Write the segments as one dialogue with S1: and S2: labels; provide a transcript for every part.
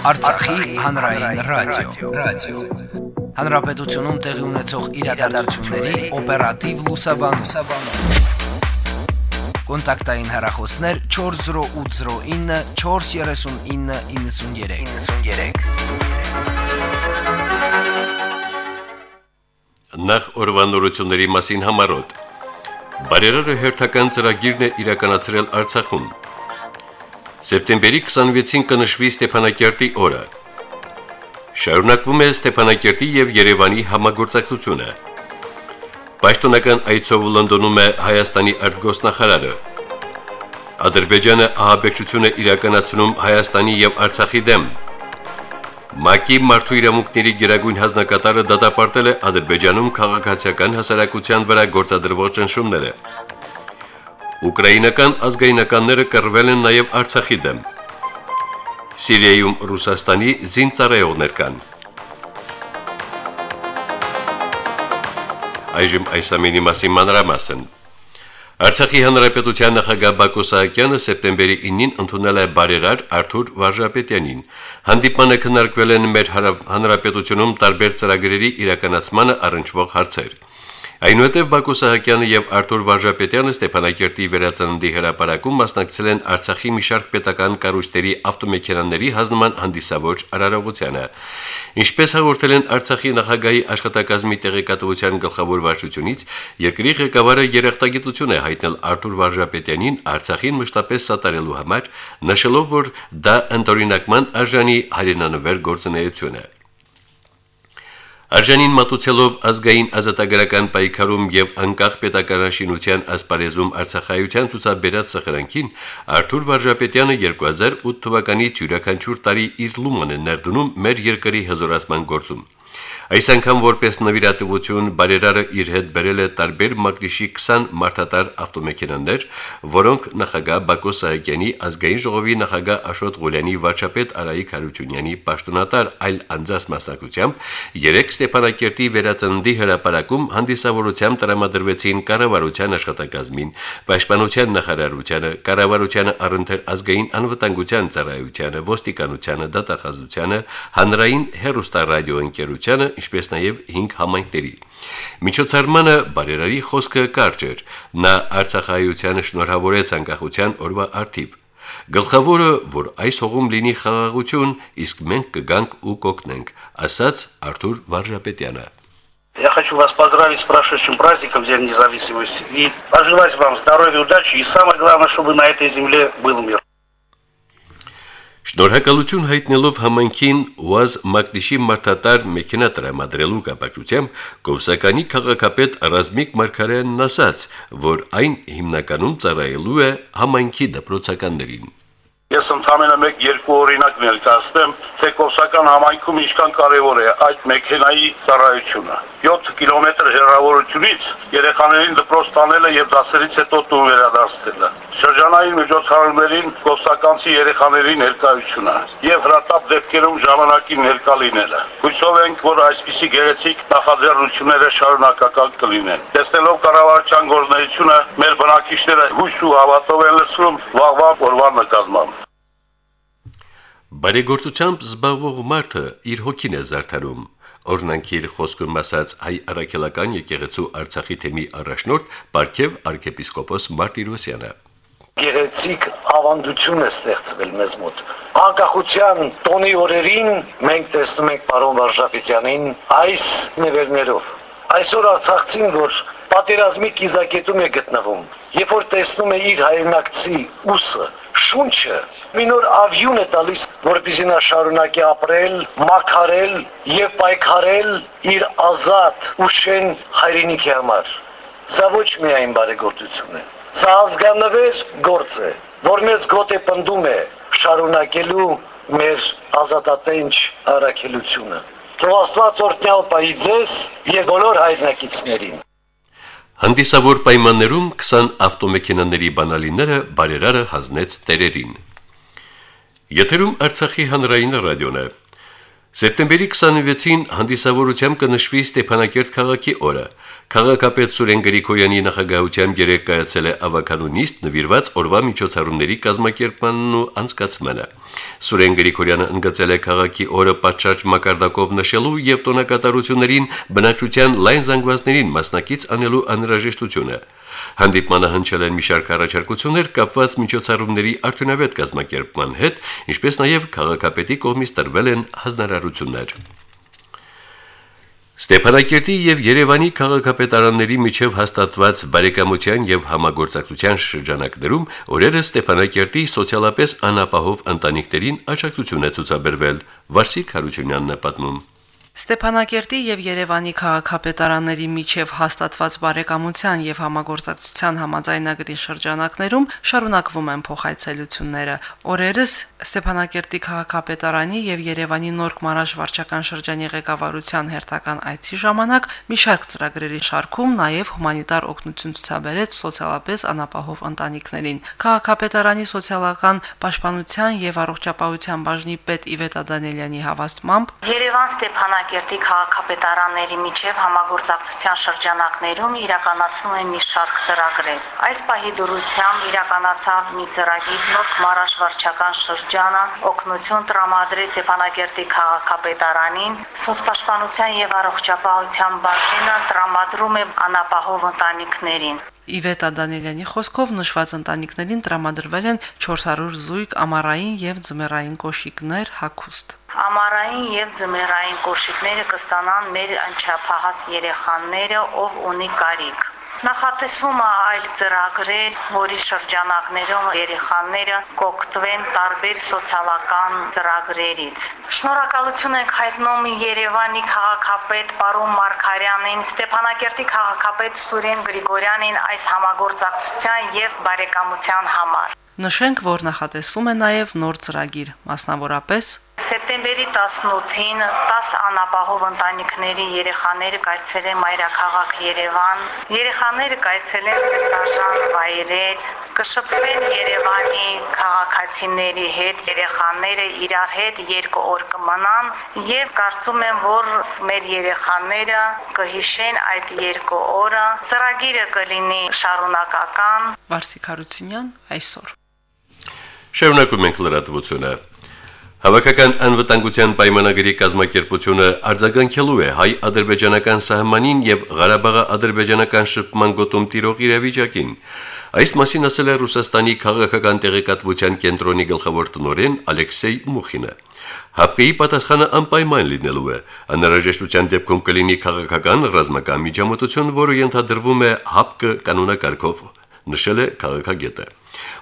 S1: Արցախի հանրային ռադիո, ռադիո։ Հանրապետությունում տեղի ունեցող իրադարձությունների օպերատիվ լուսաբանում։ Կոնտակտային հեռախոսներ 40809 43993։ 93։
S2: Նախ օրվանորությունների մասին համարոտ։ Բարերարը հերթական ծրագիրն է իրականացրել Արցախում։ Սեպտեմբերի 26-ին կնշվի Ստեփանակերտի օրը։ Շարունակվում է Ստեփանակերտի եւ Երևանի համագործակցությունը։ Պաշտոնական այցով Լոնդոնում է Հայաստանի արտգոսնախարարը։ Ադրբեջանը ահաբեկչություն է իրականացնում Հայաստանի եւ Արցախի դեմ։ ՄԱԿ-ի մարդու իրավունքների գերագույն հանձնակատարը դատապարտել է Ադրբեջանում քաղաքացիական հասարակության վրա գործադրվող ճնշումները։ Ուկրաինական ազգայնականները կռվել են նաև Արցախի դեմ։ Սիրիայում Ռուսաստանի զինծառայողներ կան։ Այժմ այս ամենի մասին մանրամասն։ Արցախի հանրապետության նախագահ Բակո Սահակյանը սեպտեմբերի 9-ին ընդունել է բարերար Արթուր Վարժապետյանին։ Հանդիպանը քննարկվել են մեր հանրապետությունում տարբեր ծրագրերի իրականացմանը առնչվող հարցեր։ Այնուհետև Բակո Սահակյանը եւ Արթուր Վարժապետյանը Ստեփանակերտի վերածննդի հրապարակում մասնակցել են Արցախի մի շարք պետական կառույցների ավտոմեքենաների հանձնման հանդիսավոր արարողությանը։ Ինչպես հաղորդել են Արցախի նախագահի աշխատակազմի տեղեկատվության գլխավոր վարչությունից, երկրի ղեկավարը երախտագիտություն է հայտնել Արթուր Վարժապետյանին Արցախին մշտապես սատարելու համար, նշելով, որ դա ընդօրինակման արժանի հայրենանվեր գործունեություն է։ Արժանին մատուցելով ազգային ազատագրական պայքարում եւ անկախ պետականաշինության ասպարեզում Արցախայության ցուցաբերած սխրանքին Արթուր Վարժապետյանը 2008 թվականից յուրաքանչյուր տարի իր լուման է ներդնում մեր երկրի հզորացման գործում։ Այս անգամ որպես նվիրատվություն բարերարը իր հետ բերել է տարբեր մակնիշի 20 մարդատար ավտոմեքենաներ, որոնք նախագահ Բակո Սահակյանի ազգային ժողովի նախագահ Աշոտ Ղուլյանի վարչապետ Արայիկ Հարությունյանի պաշտոնատար այլ անձաս մասնակցությամբ երեք Ստեփանակերտի վերածննդի հրապարակում հանդիսավորությամբ տրամադրվեցին կառավարության աշխատակազմին, պաշտպանության նախարարությանը, կառավարությանը առընթեր ազգային անվտանգության ծառայությանը, ոստիկանությանը, դատախազությանը, հանրային հերոստարադիո ընկերությանը ինչպես նաև 5 համայնքների։ Միջոցառմանը բարերարի խոսքը կարճ էր։ Նա Արցախայությանը շնորհավորեց անկախության օրվա արդիվ։ Գլխավորը, որ այս հողում լինի խաղաղություն, իսկ մենք կգանք ու կօգնենք, ասաց Արթուր Վարժապետյանը։
S3: Я хочу вас поздравить с прошедшим праздником День независимости и пожелать вам здоровья, удачи и самое главное, чтобы на этой земле был мир.
S2: Շնորհակալություն հայտնելով համանքին ՈՒԱԶ Մակնիշի մարտատար մեքենա տրամադրելու կապակցությամբ Կովսականի քաղաքապետ Ռազմիկ Մարկարյանն ասաց, որ այն հիմնականում ծառայելու է համանքի դպրոցականներին։
S3: Ես մեկ երկու օրինակ ներկայացնեմ, թե Կովսական համայնքում ինչքան կարևոր է այդ մեքենայի ծառայությունը։ 7 կիլոմետր հեռավորությունից երեխաներին դպրոց տանելը եւ դասերից հետո տուն վերադարձնելը։ Շրջանային միջոցառումներին Կովսականցի երեխաների ներկայությունը եւ հրատապ դեպքերում ժամանակին ներկա լինելը։ Հույսով ենք, որ այսպիսի գեղեցիկ նախաձեռնությունները շարունակական կլինեն։ Տեսնելով կառավարության գործունեությունը, մեր բնակիչները հույս ու հավատով են լսում վաղվա օրվա նկատմամբ։
S2: Բարեգործությամբ զբաղվող մարդը իր հոգին է զարդարում։ Օրնանքիր խոսքում ասաց հայ առաքելական եկեղեցու Արցախի թեմի առաջնորդ Պարքև arczepiskopos Մարտիրոսյանը։
S4: Գեղեցիկ ավանդություն է ստեղծվել մեզ մոտ։ Անկախության տոնի օրերին մենք տեսնում ենք պարոն Վարժապետյանին այս նվերներով։ Այսօր Արցախցին, որ պատերազմի կիզակետում է գտնվում, երբ որ տեսնում է իր հայրենակցի ուսը, շունչը, մի նոր ավյուն է տալիս, որպեսզի նա շարունակի ապրել, մաքարել եւ պայքարել իր ազատ ու շեն հայրենիքի համար։ Սա ոչ միայն բարեգործություն է, սա ազգանվեր գործ է, որ մեզ գոթե պնդում է շարունակելու մեր ազատատենչ առաքելությունը։ Թող Աստված օրհնյալ պահի ձեզ եւ բոլոր հայրենակիցներին։
S2: Հանդիսավոր պայմաններում 20 ավտոմեքենաների բանալիները բարերարը հանձնեց տերերին։ Եթերում Արցախի հանրային ռադիոն է։ Սեպտեմբերի 26-ին հանդիսավորությամբ կնշվի Ստեփանակերտ քաղաքի օրը։ Քաղաքապետ Սուրեն Գրիգորյանի նախագահությամբ երեկ կայացել է ավականունիստ նվիրված օրվա միջոցառումների կազմակերպմանն ու անցկացմանը։ Սուրեն Գրիգորյանը ընդգծել է քաղաքի օրը պատշաճ մակարդակով նշելու եւ տոնակատարություններին բնակչության լայն զանգվածներին մասնակից անելու անհրաժեշտությունը։ Հանդիպմանը հնչել են մի շարք առաջարկություններ կապված միջոցառումների արդյունավետ կազմակերպման հետ, ինչպես նաև քաղաքապետի կողմից տրվել են հանրարարություններ։ Ստեփանակերտի եւ Երևանի քաղաքապետարանների միջև հաստատված բարեկամության եւ համագործակցության շրջանակներում օրերը Ստեփանակերտի սոցիալապես անապահով ընտանիքներին աջակցություն է ցուցաբերվել։ Վարսիկ Հարությունյանն է պատմում.
S5: Ստեփանակերտի եւ Երևանի քաղաքապետարանների միջև հաստատված բարեկամության եւ համագործակցության համաձայնագրի շրջանակներում շարունակվում են փոխայցելությունները։ Օրերս Ստեփանակերտի քաղաքապետարանի եւ Երևանի Նորք Մարաշ վարչական շրջանի ղեկավարության հերթական այցի ժամանակ մի շարք ծրագրերի շարքում նաեւ հումանիտար օգնություն ցուցաբերեց սոցիալապես անապահով ընտանիքներին։ Քաղաքապետարանի սոցիալական պաշտպանության եւ առողջապահության բաժնի պետ Իվետա Դանիելյանի հավաստմամբ
S6: Երևան Ստեփանակ Ստեփանակերտի քաղաքապետարանների միջև համագործակցության շրջանակներում իրականացնում են մի շարք ծրագրեր։ Այս պահի դուրսությամբ իրականացավ մի ծրագիր նոր մարաշվարչական շրջանը օգնություն տրամադրի Ստեփանակերտի քաղաքապետարանին, սոցպաշտպանության եւ առողջապահության բաժինը տրամադրում է անապահով ընտանիքներին։
S5: Իվետա Դանիելյանի խոսքով նշված ընտանիքներին տրամադրվել են 400 զույգ ամառային եւ ձմեռային կոշիկներ հակուստ։
S6: Ամառային եւ ձմեռային կոշիկները կստանան մեր անչափահաս երեխաները, ով ունի կարիք։ Նախատեսվում է այլ ծրագրեր, որի շրջանակներում երեխաները կօգտվեն տարբեր սոցիալական ծրագրերից։ Շնորհակալություն ենք հայտնում Երևանի քաղաքապետ պարոն Մարկարյանին, Ստեփանակերտի քաղաքապետ Սուրեն Գրիգորյանին այս համագործակցության եւ բարեկամության համար։
S5: Նշենք, որ նախատեսվում է նաև նոր ծրագիր, մասնավորապես
S6: Սեպտեմբերի 18-ին 10 անապահով ընտանիքների երեխաները կայցելեն Մայրաքաղաք Երևան։ Երեխաները կայցելեն դաշան վայրեր, կշփվեն Երևանի քաղաքացիների հետ, երեխաները իրար հետ երկու օր կմնան եւ կարծում եմ, որ մեր երեխաները կհիշեն այդ երկու օրը։ Ծրագիրը կլինի շարունակական։
S5: Վարսիկ Հարությունյան այսօր
S2: Շարունակում ենք լրատվությունը։ Հավաքական անվտանգության պայմանագրի կազմակերպությունը արձագանքելու է հայ-ադրբեջանական սահմանին եւ Ղարաբաղի ադրբեջանական շփման գոտում տիրող իրավիճակին։ Այս մասին ասել է Ռուսաստանի քաղաքական տեղեկատվության կենտրոնի գլխավոր տնօրեն Ալեքսեյ Մուխինը։ Հապկեի պատասխանը անպայման լինելու է։ Անհրաժեշտության դեպքում կլինի քաղաքական ռազմական միջամտություն, որը ենթադրվում է հապկը կանոնակարգով, նշել է քաղաքագետը։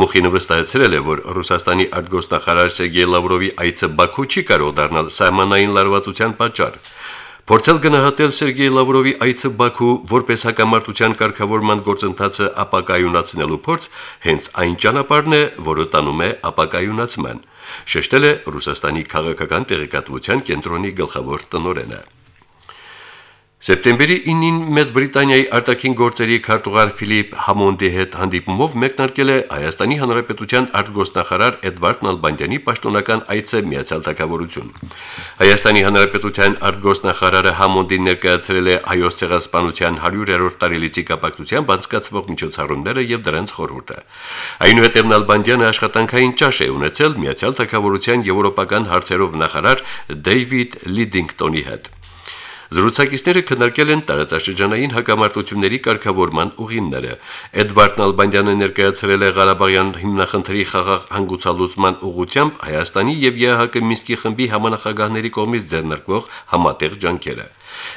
S2: Մուխինը վստահեցրել է, որ Ռուսաստանի արտգործնախարար Սերգեյ Լավրովի այցը Բաքու չի կարող դառնալ սահմանային լարվածության պատճառ։ Փորձել գնահատել Սերգեյ Լավրովի այցը Բաքու որպես հակամարտության կարգավորման գործընթացը ապակայունացնելու փորձ հենց այն ճանապարհն է, որը տանում է ապակայունացման, շեշտել է Ռուսաստանի քաղաքական տեղեկատվության կենտրոնի գլխավոր տնօրենը։ Սեպտեմբերի 9-ին Մեծ Բրիտանիայի արտաքին գործերի քարտուղար Ֆիլիպ Համոնդի հետ հանդիպումով մեկնարկել է Հայաստանի Հանրապետության արտգործնախարար Էդվարդ Նալբանդյանի պաշտոնական այցը Միացյալ Թագավորություն։ Հայաստանի Հանրապետության արտգործնախարարը Համոնդին ներկայացրել է հայոց ցեղասպանության 100-րդ տարելիցի կապակցությամբ անցկացվող միջոցառումները եւ դրանց խորհուրդը։ Այնուհետև Նալբանդյանը աշխատանքային ճաշ է ունեցել Միացյալ Թագավորության եվրոպական հարցերով նախարար Դեյվիդ Լիդինգտոնի հետ։ Զրուցակիցները քննարկել են տարածաշրջանային հակամարտությունների կարգավորման ուղիները։ Էդվարդ Նալբանդյանը ներկայացրել է Ղարաբաղյան հիմնախնդրի խաղաղ հանգուցալուծման ուղղությամբ Հայաստանի եւ ԵԱՀԿ Մինսկի խմբի համանախագահների կողմից ձեռնարկվող համատեղ ջանքերը։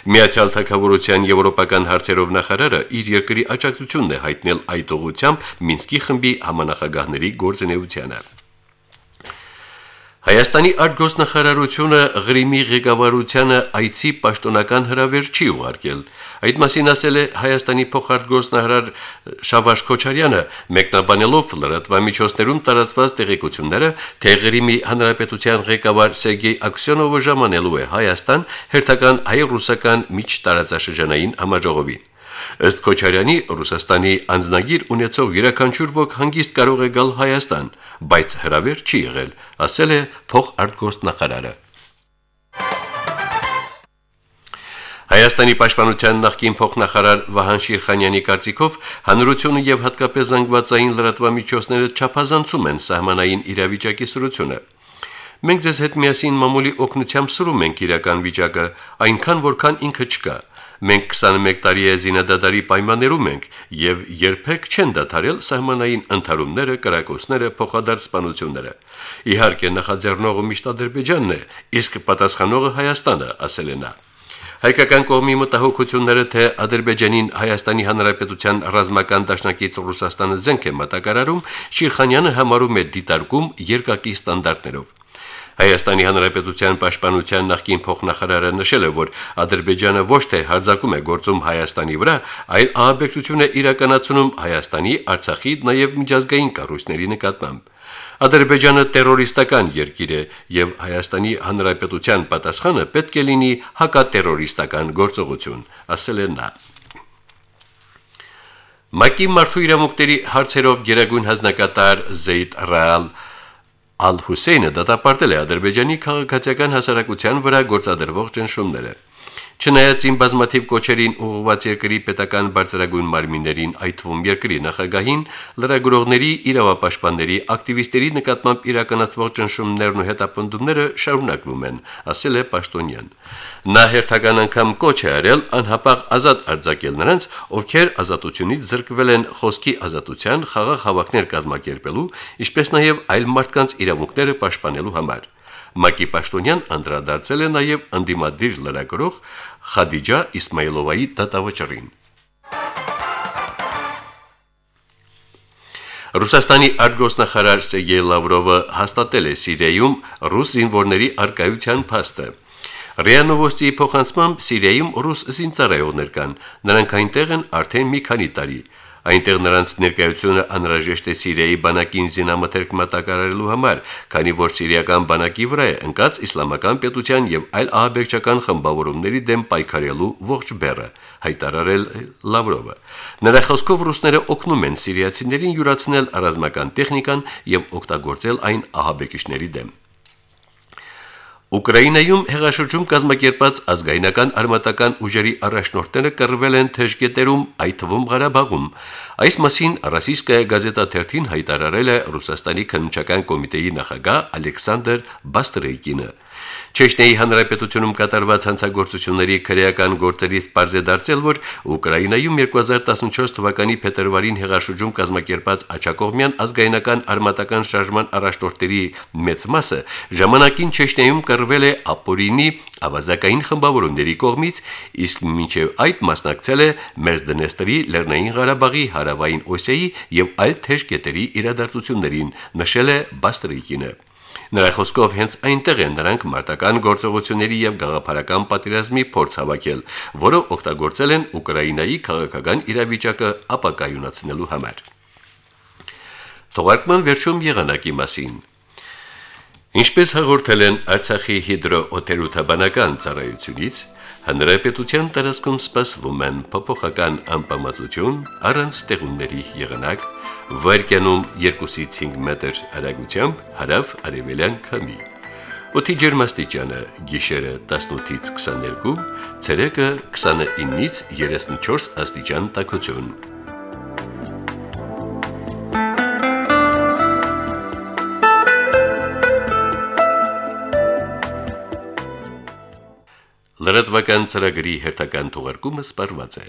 S2: Միացյալ Թագավորության եվրոպական հարցերով նախարարը իր երկրի աջակցությունն է հայտնել այդ ուղղությամբ Մինսկի խմբի համանախագահների գործունեությանը։ Հայաստանի արտգոսնախարարությունը Ղրիմի ղեկավարությանը այցի պաշտոնական հրավեր չի ուղարկել։ Այդ մասին ասել է Հայաստանի փոխարտգոսնահարար Շավարժ Քոչարյանը, մեկնաբանելով լրատվամիջոցներում տարածված տեղեկությունները, թե Ղրիմի հանրապետության ղեկավար Սերգեյ Աքսյոնովը ժամանելու է Հայաստան հերթական հայ-ռուսական միջտարածաշրջանային համաժողովին։ Ըստ Քոչարյանի Ռուսաստանի անձնագիր ունեցող յուրաքանչյուր ոք հանգիստ կարող է գալ Հայաստան, բայց հրավեր չի եղել, ասել է փոխարտգոստնախարարը։ Հայաստանի պաշտպանության նախկին փոխնախարար Վահան Շիրխանյանի կարծիքով հանրությունը եւ հատկապես զանգվածային լրատվամիջոցները չափազանցում են սահմանային իրավիճակի սրությունը։ Մենք ձեզ հետ միասին մամուլի օգնությամբ սրում ենք իրական վիճակը, այնքան որքան ինքը չկա։ Մենք 21 տարի է զինադադարի պայմաններում ենք եւ երբեք չեն դադարել սահմանային ընդհարումները, կրակոցները, փոխադարձ սպանությունները։ Իհարկե նախաձեռնողը միշտ Ադրբեջանն է, իսկ պատասխանողը Հայաստանը, ասել է նա։ Հայկական կողմի մտահոգությունները, թե Ադրբեջանին Հայաստանի Հանրապետության ռազմական դաշնակից Ռուսաստանը զենք է մտակարարում, Շիրխանյանը համարում է դիտարկում երկակի ստանդարտներով։ Հայաստանի Հանրապետության պաշտպանության նախկին փոխնախարարը նշել է, որ Ադրբեջանը ոչ թե հարձակում է գործում Հայաստանի վրա, այլ ահաբեկչություն է իրականացնում Հայաստանի, Արցախի, նաև միջազգային կառույցների նկատմամբ։ Ադրբեջանը terroristական երկիր է եւ Հայաստանի Հանրապետության պատասխանը պետք է լինի հակատերրորիստական գործողություն, ասել է նա։ Մակի մարդու իրավունքների հարցերով Գերագույն հանձնակատար Զեյդ Ռալ Ալ-Հուսեյնը դատապարտել է Ադրբեջանի քաղաքացիական հասարակության վրա գործադրվող ճնշումները։ Չնայած ին բազմաթիվ կոչերին ուղղված երկրի պետական բարձրագույն մարմիններին, այդ թվում երկրի նախագահին, լրագրողների, իրավապաշտպանների, ակտիվիստերի նկատմամբ իրականացվող ճնշումներն ու հետապնդումները շարունակվում են, ասել է Պաշտոնյան։ Նա հերթական անգամ կոչ է արել անհապաղ ազատ արձակել նրանց, ովքեր ազատությունից զրկվել են խոսքի ազատության, խաղաղ հավաքներ կազմակերպելու, ինչպես նաև այլ մարդկանց իրավունքները պաշտպանելու համար։ Մակի Պաշտոնյան անդրադարձել է նաև անդիմադիր լրագրող Խադիջա Իսմայլովայի դատավճռին։ Ռուսաստանի արտգոսնախարար Սերգեյ Լավրովը հաստատել է Սիրիայում ռուս զինվորների արկայության փաստը։ ՌԻԱ Նովոստի փոխանցմամբ Սիրիայում ռուս զինծառայողներ կան, նրանք այնտեղ են արդեն մի քանի տարի։ Այնտեղ նրանց ներկայությունը անհրաժեշտ է Սիրիայի բանակին զինամթերք մատակարարելու համար, քանի որ սիրիական բանակի վրա է ընկած իսլամական պետության եւ այլ ահաբեկչական խմբավորումների դեմ պայքարելու ողջ բեռը, հայտարարել Լավրովը։ Նրա խոսքով ռուսները օգնում են սիրիացիներին յուրացնել ռազմական տեխնիկան եւ օգտագործել այն ահաբեկիչների դեմ։ Ուկրաինայում հեղաշրջում կազմակերպած ազգայնական արմատական ուժերի առաջնորդները կռվել են թեժկետերում, այդ թվում Ղարաբաղում։ Այս մասին Ռասիսկայա գազետա թերթին հայտարարել է Ռուսաստանի քննչական կոմիտեի նախագահ Ալեքսանդր Բաստրեյկինը։ Չեչնիայի հանրապետությունում կատարված հանցագործությունների քրեական գործերից པարզ է դարձել, որ Ուկրաինայում 2014 թվականի փետրվարին հեղաշրջում կազմակերպած Աչակողմյան ազգայնական արմատական շարժման առաջնորդների մեծ մասը ժամանակին Չեչնիայում կռվել է ապորինի ավազակային խմբավորումների կողմից, իսկ մինչև այդ մասնակցել է Մերզդնեստրի Լեռնային Ղարաբաղի հարավային Օսեայի եւ այլ թեժ կետերի իրադարձություններին, նշել է Բաստրիկինը։ Նրա խոսքով հենց այնտեղ են նրանք մարտական գործողությունների եւ գաղափարական պատերազմի փորձ հավաքել, որը օգտագործել են Ուկրաինայի քաղաքական իրավիճակը ապակայունացնելու համար։ Թողարկման վերջում եղանակի մասին։ Ինչպես հաղորդել են Արցախի հիդրոօթերոթաբանական ծառայությունից, Հանրապետության տարածքում սպասվում են փոփոխական անպամացություն առանց ստեղումների եղանակ, վարկյանում 2-ից 5 մետր հեռագությամբ հարավ արևելյան քամի։ Օդի ջերմաստիճանը՝ գիշերը 18-ից 22, ցերեկը 29-ից 34 աստիճան տաքություն։ Լրատվական ծրագրի հերթական թողարկումը սպարված է։